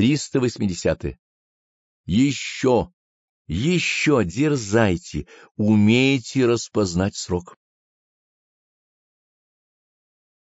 380. Еще, еще дерзайте, умейте распознать срок.